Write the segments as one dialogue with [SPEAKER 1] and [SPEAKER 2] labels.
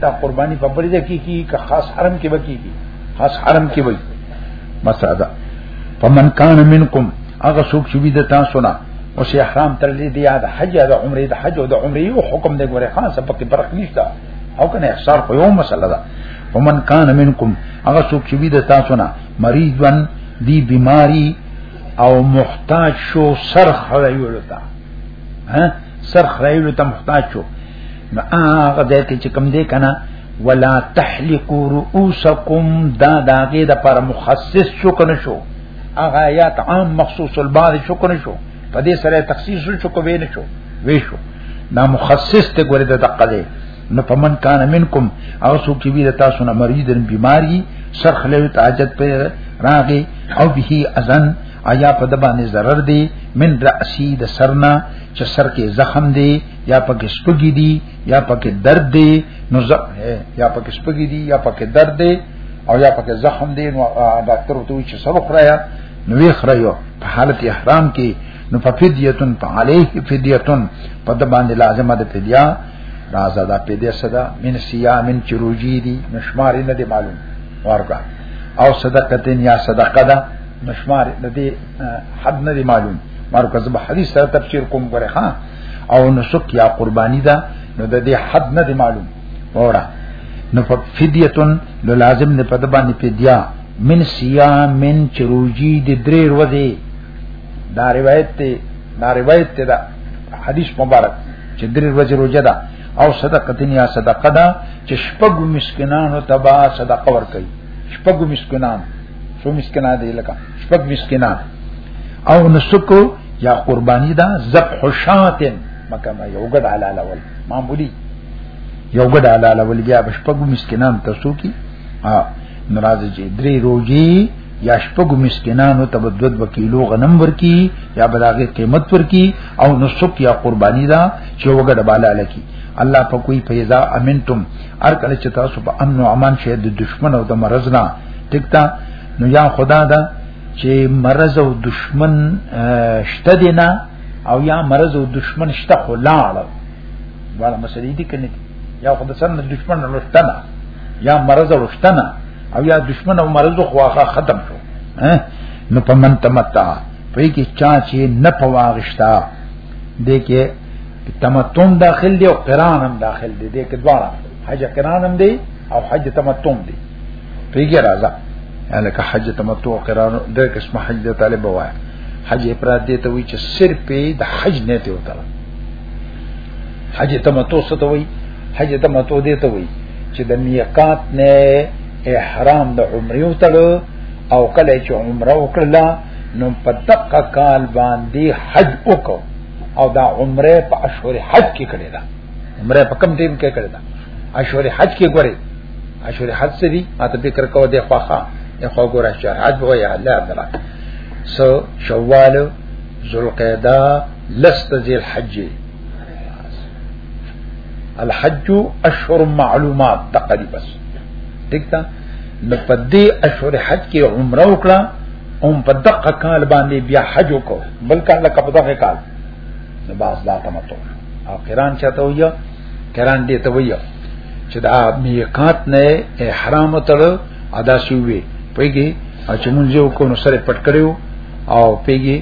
[SPEAKER 1] دا قرباني په بری کې کی که خاص حرم کې بکی کی خاص حرم کې وای مساده فمن کان منکم هغه څوک چې بيد تاسو نه او شي احرام تر دې دی یاد حج د عمره د حج او د عمره یو حکم دی ګوره خان څه پکې فرق نشته او کنه احصار خو یو مسله ده فمن کان منکم هغه څوک چې بيد تاسو نه مریضن دی بیماری او محتاج شو سر خړیولتا ها سر خړایلو ته محتاج شو نو هغه دې کې چې کم دې کنه ولا تحلقوا رؤوسکم دا داګه د پر مخصص شو کنه شو هغه آیات عام مخصوص البعض شو کنه شو په دې سره تخصیص شو کو وینې شو وی شو دا مخصص ته ګوره د دقه دې نو پمن کان منکم او سو کی وی تاسو نه مریض بیماری سرخ له تاجت په راغي او به اذن آیا په د باندې zarar دی من راسی د سرنا چې سر کې زخم دی یا پکې سپګی دی یا پکې درد دی نو یا پکې سپګی دی یا پکې درد دی او یا پکې زخم دی نو ډاکټر ته وی چې سبق رایا نو یې خړایو په حالت احرام کې نو په فدیتون په علیه فدیتون په د باندې لازمه ده فدیا راځه دا فدیه صدا من صيامن چروجی دی نشماری نه دی معلوم ورګه او صدقتن یا صدقه ده نشمار د دې حد نه دی معلوم مرکز به حدیث سره تفسیر کوم غره ها او نسک یا قربانی دا نو د دې حد نه دی معلوم اورا نو فدیتون لو لازم نه پد باندې فدیا من صيام من چروجی د درې ورځې دا روایت ته دا روایت ته دا حدیث مبارک چې درې ورځې روزه ده او صدقه دنیا صدقه ده چې شپږ مسکینانو تبا صدقه ور کوي شپږ مسکینانو شو مسکنا دی لکه شپږ مسکنا او نسکو یا قربانی دا ذبح شاتن مکه ما یو ګډ علی الاول معمولی یو ګډ علی الاول بیا شپږ مسکنان تاسو کی ها ناراض جی درې روزي یا شپږ مسکینانو ته بدود وکیلو غنم ورکی یا بلاغه قیمت ورکی او نسک یا قربانی دا چې وګړه بالا لکی الله په کوئی فیضا امنتم ار کله چې تاسو په امن او امان شه د دشمن او د مرزنا دکتا نو یا خدا دا چې مرض او دشمن شته دی نه او یا مرض او دشمن شته خو لاړ والا مسلې دي کنه یا خدا سره دشمن نشته نه یا مرض او شته نه او یا دشمن او مرض خو هغه ختم شو نو په من تمتا په کې چا چې نه پواغشتا دې کې تمتم داخل دی او قران هم داخل دی دې کې دواړه حج قران هم دی او حج تمتم دی پیګه راځه الکه حج تمتع قران د قسم حج د طالب وای حج افراد دې ته وی چې صرف د حج نه ته وته حج تمتع څه ته وی حج تمتع دې ته وی چې د میقات نه احرام د عمره وتړو او کله چې عمره وکړه نو په دقه کال باندې حج وکړو او دا عمره په اشهر حج کې کړی دا عمره په کم ټیم کې کړی دا اشور حج کې ګوري اشور حج څه دي ماته فکر کوو د خواخه نه خو ګور اشور حج وای الله تعالی سو شوال ذوالقعده لست ذی الحج الحج اشهر معلومات تقریبا ٹھیک تا نو په دې اشهر حج کې عمره وکړه او په دقه کال باندې بیا حج وکړه بلکې لکه په دغه کال نو باز دا تمتو او قران چاته ویا قران دې ته ویا چې دا میقات نه احرام تړ ادا شوی پیږي او چې مونږ یو کو نو سره پټ کړو او پیږي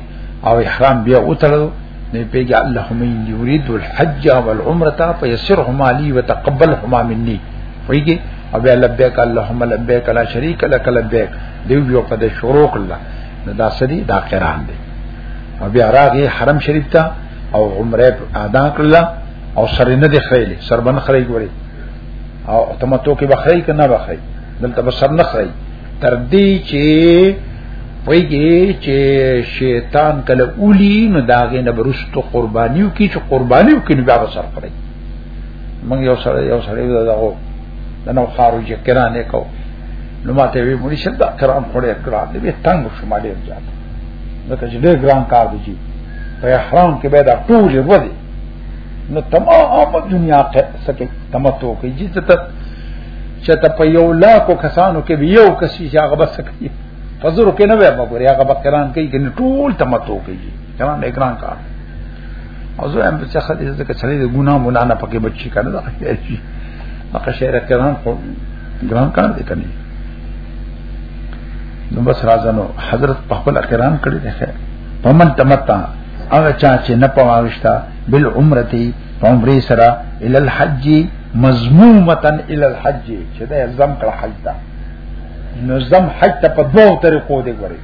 [SPEAKER 1] او احرام بیا وتړو نه پیږي اللهم اني اريد الحج والعمره فيسرهما لي وتقبلهما مني پیږي او بیا لبیک اللهم لبیک لا شریک لك لبیک دیو یو په دې شروع کړل دا سدي دا قران دی او بیا راغی حرم شریف ته او عمره ادا کړل او سر نه دی خړېلې سر باندې خړې ګوري او تمتو کې بخړې کنه بخړې دلته به سر نه خړې تر دې چې ویږي چې شیطان کله اولی نو داغه نه برستو قربانیو کی چې قربانیو کې بیا سر خړې موږ یو سره یو سره یو دغه دنو خارو چې کرانه کو نو ماته وی مړي شدا کرام خړې کړه دې تنگ شمالې ځات لکه چې ډېر ګران کار دی چې په احرام کې به دا ټول ورځي نو تمام دنیا کې سکه تمتو کوي چې ته چې ته په یو لاکو کسانو کې یو کس چې هغه بس کوي فزر کې نه وي مګر هغه بکران کوي چې ټول تمتو کوي کلام ډېر ګران کار دی او زه هم چې خدای دې کې سړی د ګناه مونږ نه پکې بچی کنه دا شي هغه شعر کران خو ګران کار دې کني نو بس راځنو حضرت په خپل اقران کړی دی فمن تمتع هغه چا چې نه پواوښتا بل عمرتي عمره سره ال الحج مضمومتن ال الحج چې دا زم کړه حج دا نو زم حج ته په دوه طریقو دی ګوري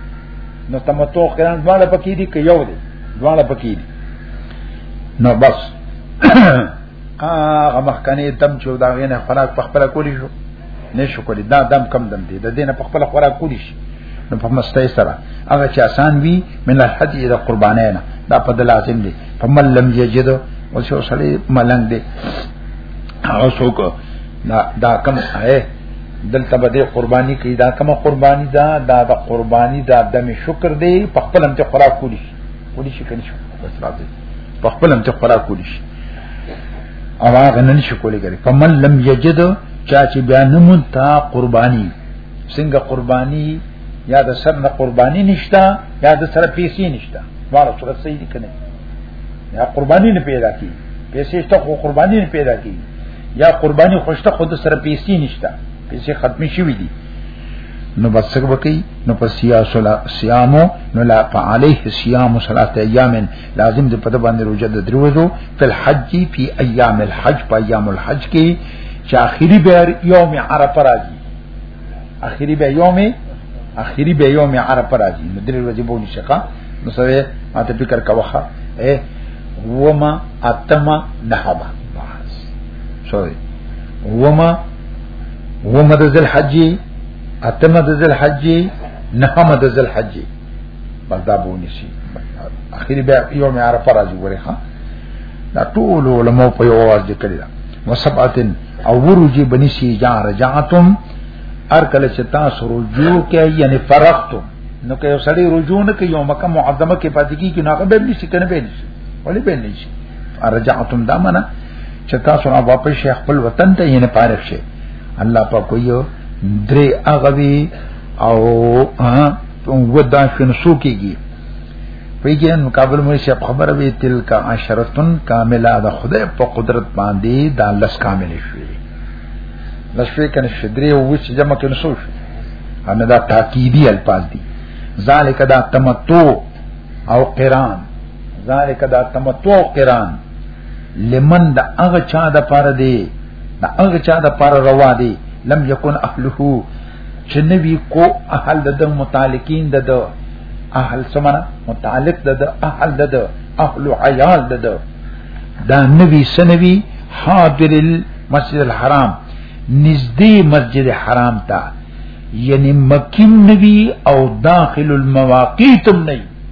[SPEAKER 1] نو تمتع قران دواړه پکې دي که یو دی دواړه پکې دي نو بس هغه مخکنی دم چې دا غینه خوراک په خپل کولی شو نه شو کولی دا دم کم دم دی د دینه په خپل خوراک کولی شي نو په مستای سره هغه چې آسان وي من الحج الى قربانینا دا په لازم دی په مل لم یجد او څو سړی ملنګ دی او څوک دا دا کم ہے دلته به قرباني کوي دا کومه قرباني دا دا د قرباني دا دم شکر دی په خپل هم ته خوراک کولی شي کولی شي کني شو بس راځي په خپل هم ته خوراک کولی شي او هغه نن شي کولی ګری فمن لم یجد چا چې بیا نمون تا قربانی څنګه قربانی یا د سر نه قربانی نشتا یا د سره پیسې نشتا واړه صورت صحیح کنه یا قربانی نه پیدا کی پیسې شته خو قربانی نه پیدا کی یا قربانی خوشته خود سره پیسې نشتا پیسې ختم شي وي دي نو بس څنګه وکي نو پس سیاس لا صيام نو لا عليه صيام ثلاثه ايام لازم دې په باندې روزه د دروزو په حج په ايام الحج په ايام الحج کې چې اخري به يوم عرفه راځي اخري به يوم اخري به يوم عرفه راځي نو درې ورځې به نشقه نو سوي ماته فکر کاوخه اے وما اتما نحبا بس سوي وما ومد ذل حج اتمد ذل حج نهمد ذل حج بس دا بونی شي اخیری بیا یوم عرفه راځي ګورې ها دا ټول علماء په یو واز ذکر دا وسبعتن او ورجی بنی سی جا رجعتم ار کله چې تاسو رجوع کوي یعنی فرغتم نو که یو سړی رجوع نه کوي یو مکه معظمه کې پاتې کیږي نو هغه به نشي کنه به نشي ولی به نشي رجعتم دا معنا چې تاسو نه واپس شي خپل وطن ته یې نه پارښ شي الله په کویو درې اغوي او ودا شنو سو کېږي پیږي نو کابل مې شپ خبره وی تل کا عشرتن کامله د خدای په قدرت باندې دا لس کامل شي لس شي کنه شدري او چې جمع کې نسو شي ان دا تاکیدی الفاظ دي ذالک دا تمتو او قران ذالک دا تمتو او قران لمن دا هغه چا د پاره دی دا هغه چا د پاره روا دی لم یکن اهله چې نبی کو اهل د متعلقین د د اهل سمنا متعلق د د اهل د د اهل عیال د د دا نبی سنوی حاضر المسجد الحرام نزدې مسجد حرام ته یعنی مکیم نبی او داخل المواقیت نبی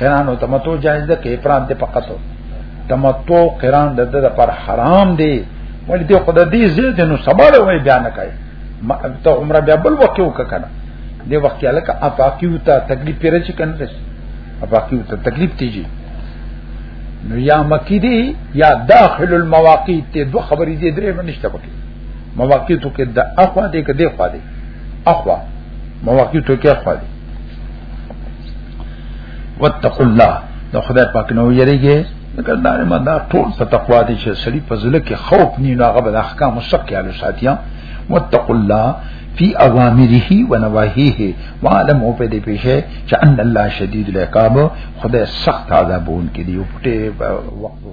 [SPEAKER 1] قران او تمتع جائز ده کې افراد دې په قصو تمتع قران د ده پر حرام دی ولې دې خدای دې زید نو سبا له وای بیان کوي ته عمره بیا بل وخت وکړه دې وخت کې الکه افاقیو ته تکلیف پیره چې کنه رس افاقیو ته تکلیف تیږي نو یا مکی دی یا داخل المواقیت ته دوه خبرې دې درې منشته پکې مواقیتو کې د اخوا دې کې دې خوا دې اخوا مواقیتو کې اخوا دې واتقوا الله د خدای پاک نو یریږي لکه دا نه دا ټول په تقوا دي چې سړي په ځل کې خوف نه نه غو د احکام مسکه علي ساتیا واتقوا الله فی اوامره و نواهیه و عالم او په دې پیښه چې ان الله شدید العقاب خدای سخت عذابون کې دی او پټه وقفو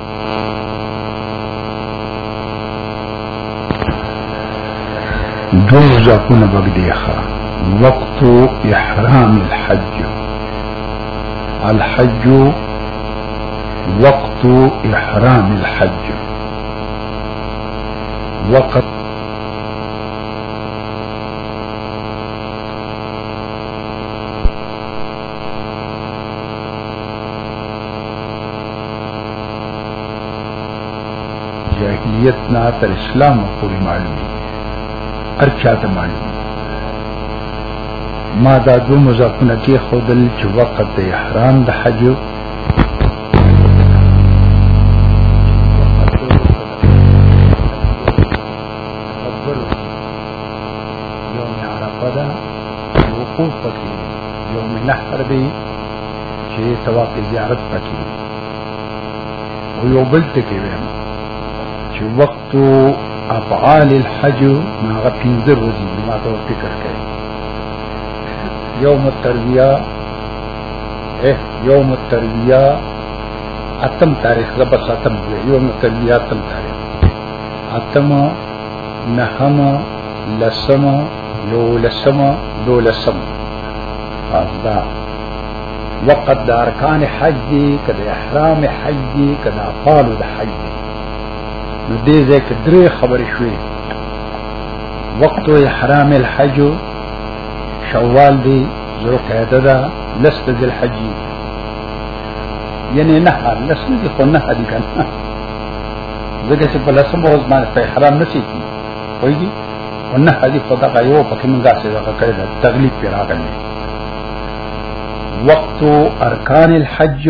[SPEAKER 1] برجع كنا بقديخة وقت إحرام الحج الحج وقت إحرام الحج وقت جاهلیت نه تر اسلام پورې معلوم دي هر چا ته معلوم ما دا دو مزافونه کې خودل چې وقت د احرام د حج چې طواف زیارت پکې او یو بل څه کې ویم چې وخت افعال الحج ما غفینځه ورځي ما ته فکر کوي یوم الترویه اے یوم الترویه اتم تاریخ زبر ختم دی یوم الترویه اتم تاریخ اتم نهم لسم یو لسم دو لسم دا وقت د ارکان حج دی کله احرام حج دی کله فالو د حج دی نو دې ځکه درې خبرې شوې وقت احرام الحج شوال دی ذو قعده ده لست ذل حج یعنی نه لست دي خو نه دي کنه ځکه چې په لسم ورځ باندې په احرام نشي کی وایي او نه دي خدا کا یو پکې موږ څه کړی تغلیب پیرا کړی وقت ارکان الحج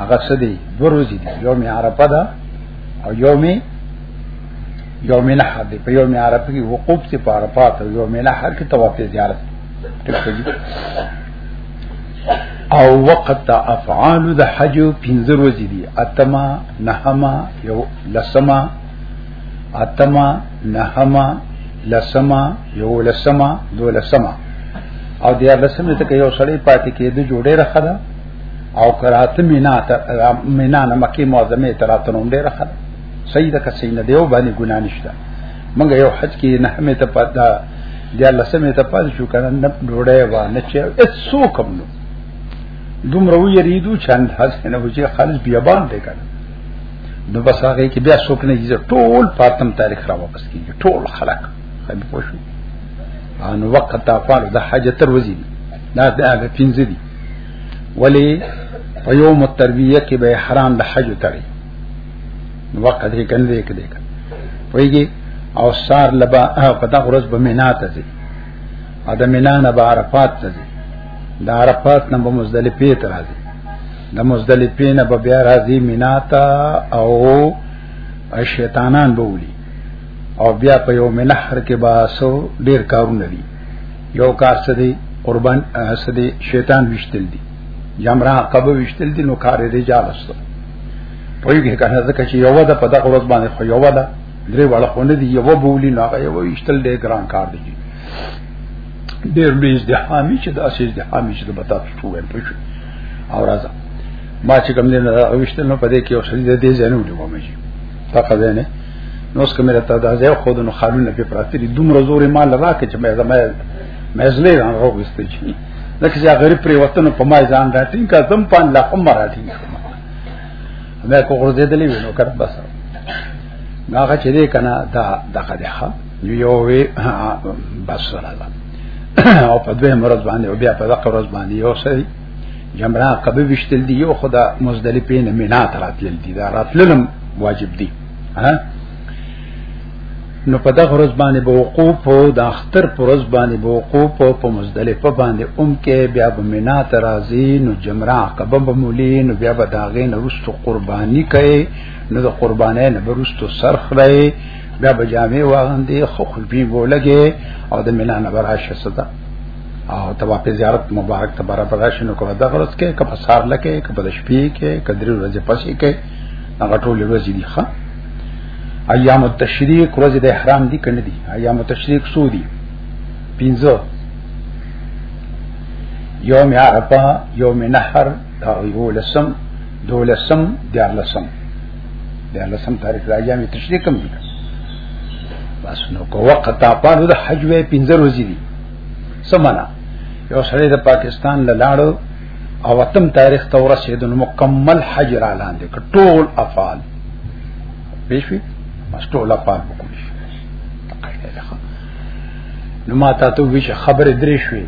[SPEAKER 1] هغه څه دی دو ورځې دي یوم عرفه ده او یوم یوم نحر دی په یوم عرفه کې وقوف ته په عرفات او یوم نحر کې طواف زیارت او وقت افعال د حج پنځه ورځې دي اتما نهما یو لسما اتما نهما لسما یو لسما دو لسما او د لسمه ته یو سړی پاتې کېده جوړه راخه ده او کراته مینا ته مینا نه مکی معظمه ته راته نوم ډیره خد صحیح ده که صحیح نه دیو باندې ګنا نشته موږ یو حج کې نه همې ته پاتا د الله سمې ته پاز شو کنه نه ډوړې و نه چې اسو کوم نو دومره ویریدو چند حسنه وجه خالص بیابان دی کنه نو بس هغه کې بیا څوک نه دي ټول پاتم تاریخ را واپس کیږي ټول خلق خبي پوښو ان وقت تاقوال د حج تر وزي دا د هغه پنځه دي ولی په یوم التربیه کې به حرام د حج تړي وقت یې کنه دې کړي وایي او سار لبا په دا ورځ به مینا ته ځي ادم مینا نه به عرفات ته ځي د عرفات نه به مزدلفه ته راځي د مزدلفه نه به بیا راځي مینا ته او شیطانان به ولي او بیا په یو منحر کې به سو ډیر کارونه دي یو کار څه دی قربان څه دی شیطان وشتل دي جمرا قبو وشتل دي نو کار دې جالسته پویږي کنه ځکه چې یو ده په دغه ورځ باندې خو یو ده درې واړه خو نه دی یو بولی نو هغه یو وشتل دې ګران کار دی ډیر لوی ازدحامي چې د اسې ازدحامي چې د بتا شو ویم پوه او راځه ما چې کوم دین راوښتل نو پدې کې یو شل دې دې ځنه ولې ومه شي فقط نه نو اس کومه ته دا ځای خود نو خالونه په پراتري دومره زور ما لرا کې چې مې زما مې زلې نه راوښته چې لکه چې غریب پرې وطن په ما ځان راټینګ کا زم پان لا هم راټینګ مې کو غرزه دلې نو کړ بس هغه چې دې کنه دا دغه ده یو وی بس سره ده او په دوه مرز باندې او بیا په دغه ورځ باندې یو سړي جمرا قبه وشتل دی یو خدا مزدلفه نه مینا تراتل دی دا راتللم واجب دی ها نو په دغه ورځ باندې به وقوف او د اختر پر ورځ باندې به وقوف او په مزدلفه باندې اوم کې بیا به مینا ترازی نو جمرا قبه به مولي نو بیا به داغې نه رستو قرباني کوي نو د قربانې نه برستو سرخ لای بیا به جامې واغندې خو خلبي بولګې او د ملان براشه ستا او تبا په زیارت مبارک تبارا براشه نو کوه د غرس کې کپ سار لکه کپ د شپې کې کدرې ورځې پسې کې هغه ټول ورځې دي ښا ایام التشریق ورځې د احرام دي کنه دي ایام التشریق سو دي پینځه یوم عرفه یوم نحر دا یو لسم دو لسم دیار لسم بیا لسم تاریخ راځي مې تشریح کوم دي بس نو کو وخت تا پاره د حج وې پنځه ورځې دي سمانا یو سړی د پاکستان لاړو او اتم تاریخ ته ورسېد نو مکمل حج را لاندې ټول افعال بشوي بس ټول افعال وکړي نو ما ته تو ویشه خبره درې شوې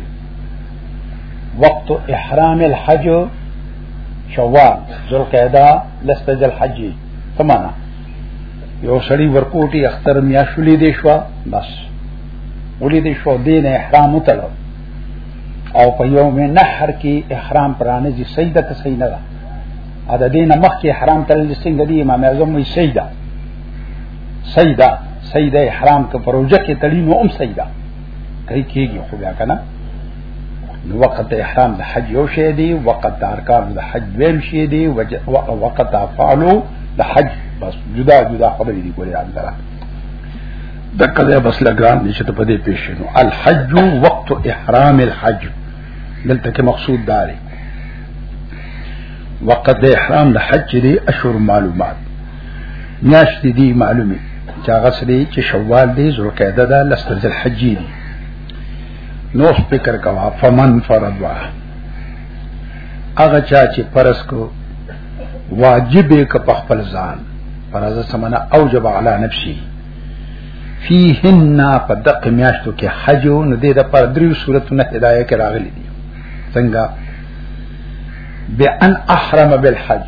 [SPEAKER 1] وقت احرام الحج شوال ذوالقعده لسته ذل حج سمانا یو سړی ورکوټي اختر میا شولې دی شو بس ولې دی شو دین احرام وتلو او په یوم نحر کې احرام پرانه دي سیده ته سینه ده ا د دین مخ کې احرام تل څنګه دی امام اعظم وی سیده سیده سیده احرام کې پروژه کې تړي نو هم سیده کوي کیږي خو بیا کنه نو وقت احرام د حج یو شی دی وقت ارکان د حج ویم شی دی وقت افعالو د حج بس جدا جدا خبرې دي ګورې اندره د کله بس لګران نشي ته پدې پیښ نو الحج وقت احرام الحج دلته کې مقصود دار وقت احرام د حج دی اشهر معلومات میاشت دی معلومه چې هغه سړي چې شوال دی ذوالقعده ده لست ذل حج دی نو فکر کوا فمن فرض وا هغه چا چې فرض کو واجب ک په خپل ځان فرض سمنا اوجب علی نفسي فیهن په دق میاشتو کې حج نو دې د پر دریو صورتونه هدايه کې راغلي دي څنګه بأن احرم بالحج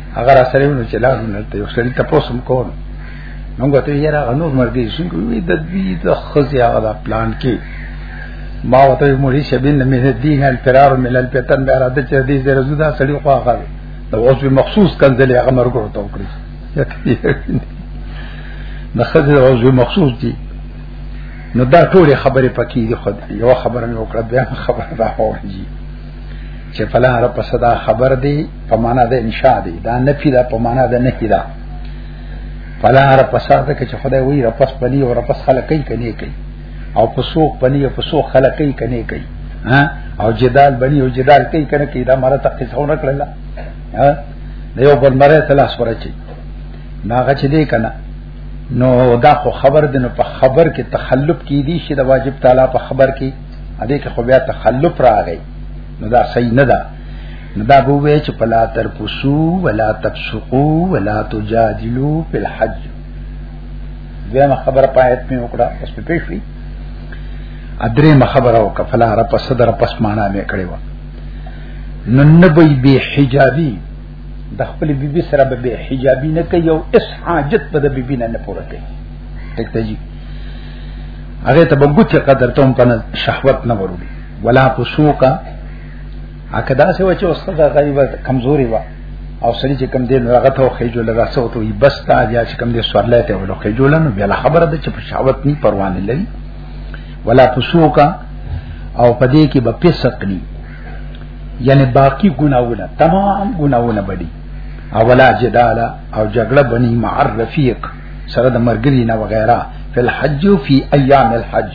[SPEAKER 1] هغه را سره ونه چې لاس نه ته یو سړی تاسو کوم موږ ته یې را نور مرګي څنګه وی د دې د خزي هغه پلان کې ما وته مړي شبین نه مې دي هل فرار مل الفتن به را ده چې دې زره زودا سړی خو هغه د اوس به مخصوص کنځلې هغه مرګ ورته وکړي نه خزي اوس به مخصوص دي نو دا ټول خبره پکې دي خو یو خبره مې وکړه بیا خبره راوړي چې فلا هر په صدا خبر دی په معنا د انشاء دی دا نفي دا په معنا د نهي دا فلا هر په صدا کې چې خدای وی رپس پني او رپس خلق کوي کني کوي او پسوق پني او پسوق خلق کوي کني کوي ها او جدال بني او جدال کوي کنه کوي دا مره تقصونه کړل ها د یو بل مره تلاش ورچی ناغه چې دی کنه نو دا خو خبر دنه په خبر کې تخلف کی دي شي د واجب تعالی په خبر کې ا دې کې خو بیا تخلف راغی نو دا صحیح نه ده نو دا به وی چې پلا تر پوسو ولا تفسقو ولا تجادلو فی الحج زما خبر پایت می وکړه اوس په پیښوی ادرې ما خبر او کفلا را پس در پس معنا می کړی و نو نبی به حجابی د خپل بیبي سره به حجابی نه کوي او اس حاجت په د بیبي نه نه پوره کوي ټیک دی هغه ته بغوت قدر ته په شهوت نه وروړي ولا فسوقا اکه دا څه و چې استاد غریبه کمزوري و او سړي چې کم دین هغه ته خو جوړ لږه سو ته بس تا بیا چې کم دې سوالای ته ولو خو جوړ نو بیا خبره ده چې په شهوت نه پروا نه لري ولا فسوقا او پدې کې به فسق نه یعنی باقی ګناونه تمام ګناونه بډي اولا جدال او جګړه بني مع الرفیق سره د مرګري نه وغیرہ فل حج فی ایام الحج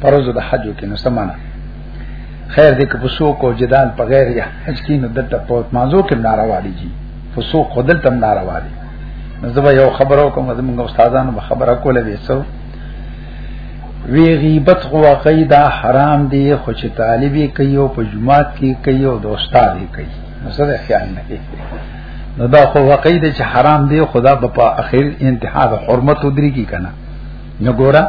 [SPEAKER 1] پرز د حج کې نو سمانا خیر دې که پسو کو جدال په غیر یا حج کې نو دته پوت مازو کې ناروا دي جی پسو خودل تم ناروا دي زبا یو خبرو کوم زموږ استادانو به خبره کوله وېسو وی غیبت خو قیدا حرام دی خو چې طالبې کوي او په جماعت کې کوي او د استاد کوي نو سره خیال نه کوي نو دا خو واقعي دی چې حرام دی خدا به په اخر انتها د حرمت ودري کی کنه نو ګوره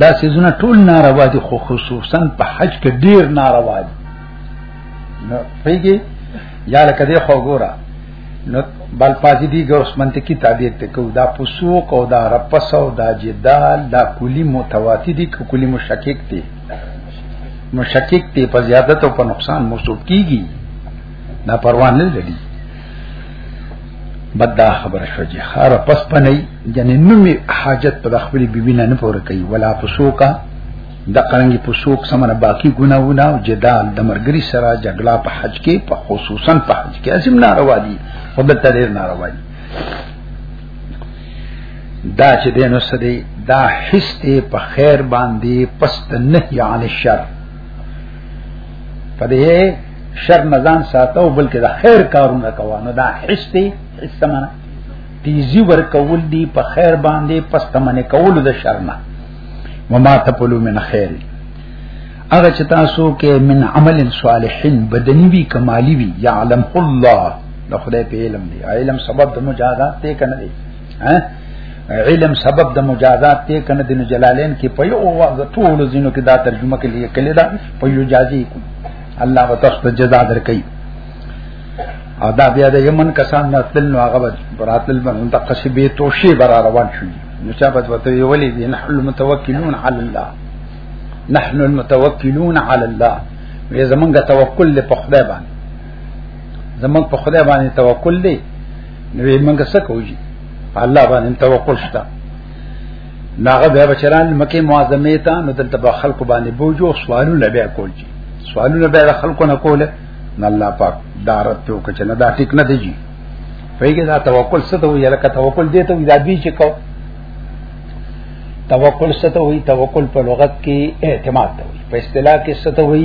[SPEAKER 1] دا سيزونه ټول ناروا دي خو خصوصا په حج کې ډیر ناروا دي نو پیږي یا لکه دی خو ګوره نو بل پاتې دي ګوس منطقي تعبیر ته کو دا پسوق او دا رپس او دا جدال دا کلی متواتی دي کلی مشکک دي مشکک دي په زیادت او په نقصان موصوف کیږي دا پروا نه لري بد دا خبره شو چې خار پس پنې یعنی نومي حاجت په خپل بیبي نه نه پوره کوي ولا پسوکا د قرنګي پسوک سمنه باقی ګناونه او جدال د مرګري سره جګړه په حج کې په خصوصا په حج کې اسیم ناروا دي او د تلیر ناروا دي دا چې دینو سدي دا حس په خیر باندې پست نه یعنی شر په دې شر نه ځان ساتو بلکې د خیر کارونه کوو نو دا حس دی حس سمانه تیزی ور کول دی په خیر باندې پس تمنه کول د شر نه وما تقولوا من خیر هغه چې تاسو کې من عمل صالحین بدنی وی کمالی وی یعلم الله د خدای په علم دی علم سبب د مجازات ته کنه دی ها علم سبب د مجازات ته کنه د جلالین کې په یو واز ټول زینو کې دا ترجمه کې لیکل کلی دا په یو جازي کو الله وتعالى جزا درکې او دا بیا د یمن کسان نه تل نو هغه براتل باندې د قصبه توشي برا روان شو نو چا بد وته ویلې دي نحن المتوکلون علی الله نحن المتوکلون علی الله وې زمونږ توکل په خدای باندې زمونږ په خدای باندې توکل دی نو یې موږ څه کوو جی الله باندې توکل شته ناغه به بچران مکه معظمه ته نو دلته به خلکو باندې بوجو سوالونه بیا کول جی سوالونه بیا خلکو نه کوله نه الله پاک دارت ته وکړي نه دا ټیک نه دی جی پیګه دا توکل څه ته ویل کا توکل دې ته دا بي چې کو توکل څه ته وی توکل په لغت کې اعتماد ته وی په اصطلاح کې څه ته وی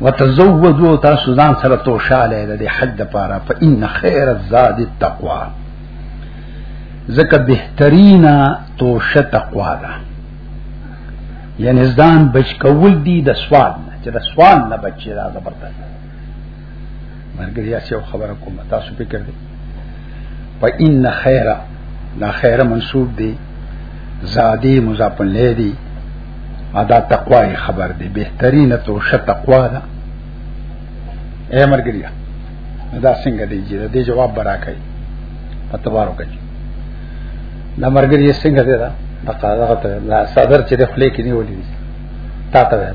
[SPEAKER 1] وتزودوا تاسو ځان سره توشاله د حج د پاره فإن خير الزاد التقوى زکه بهترینا توشه تقوا ده یعنی ځان بچ کول دي د سوال نه چې د سوال نه بچی دا زبردست مرګ یا څه خبره کوم تاسو فکر دي فإن خير لا خير منصوب دی زادی مضاف الیه دی ادا تقوا خبر دی بهترین تو ش تقوا ده اے مرګریا دا څنګه دی چې دې جواب برا کوي پتوارو کوي دا مرګریا څنګه دی دا دا قاعده ته لا صدر چې خپل کې نیولې تا ته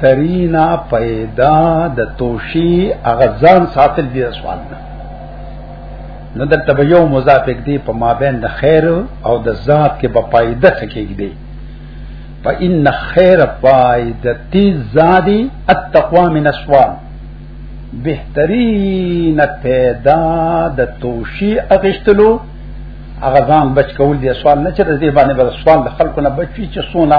[SPEAKER 1] ترینا پیدا د توشی اغزان ساتل دی سوال نه نو د تبیو مضاف دی په مابین د خیر او د ذات کې په پایده تکیږي دی په ان خیر پایده تی زادی التقوا من اسوال بهترین پیدا د توشی اغشتلو اغزان بچ کول دی سوال نه چې د دې باندې بل سوال د خلکو نه بچی چې سونه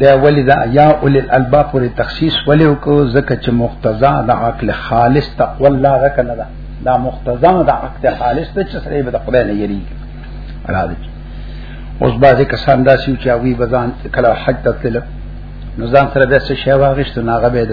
[SPEAKER 1] دا ولی دا یا اول الالباب پر تخصیص ولی وکړو ځکه چې مقتضا د عقل خالص تقوا الله ده کنه دا دا مقتضا د عقل خالص ته چې سره به د خدای نه یری راځي اوس بعضی کسان دا سیو چې وی بزان کله حج ته تل نو ځان سره به څه شی واغښت ناغه به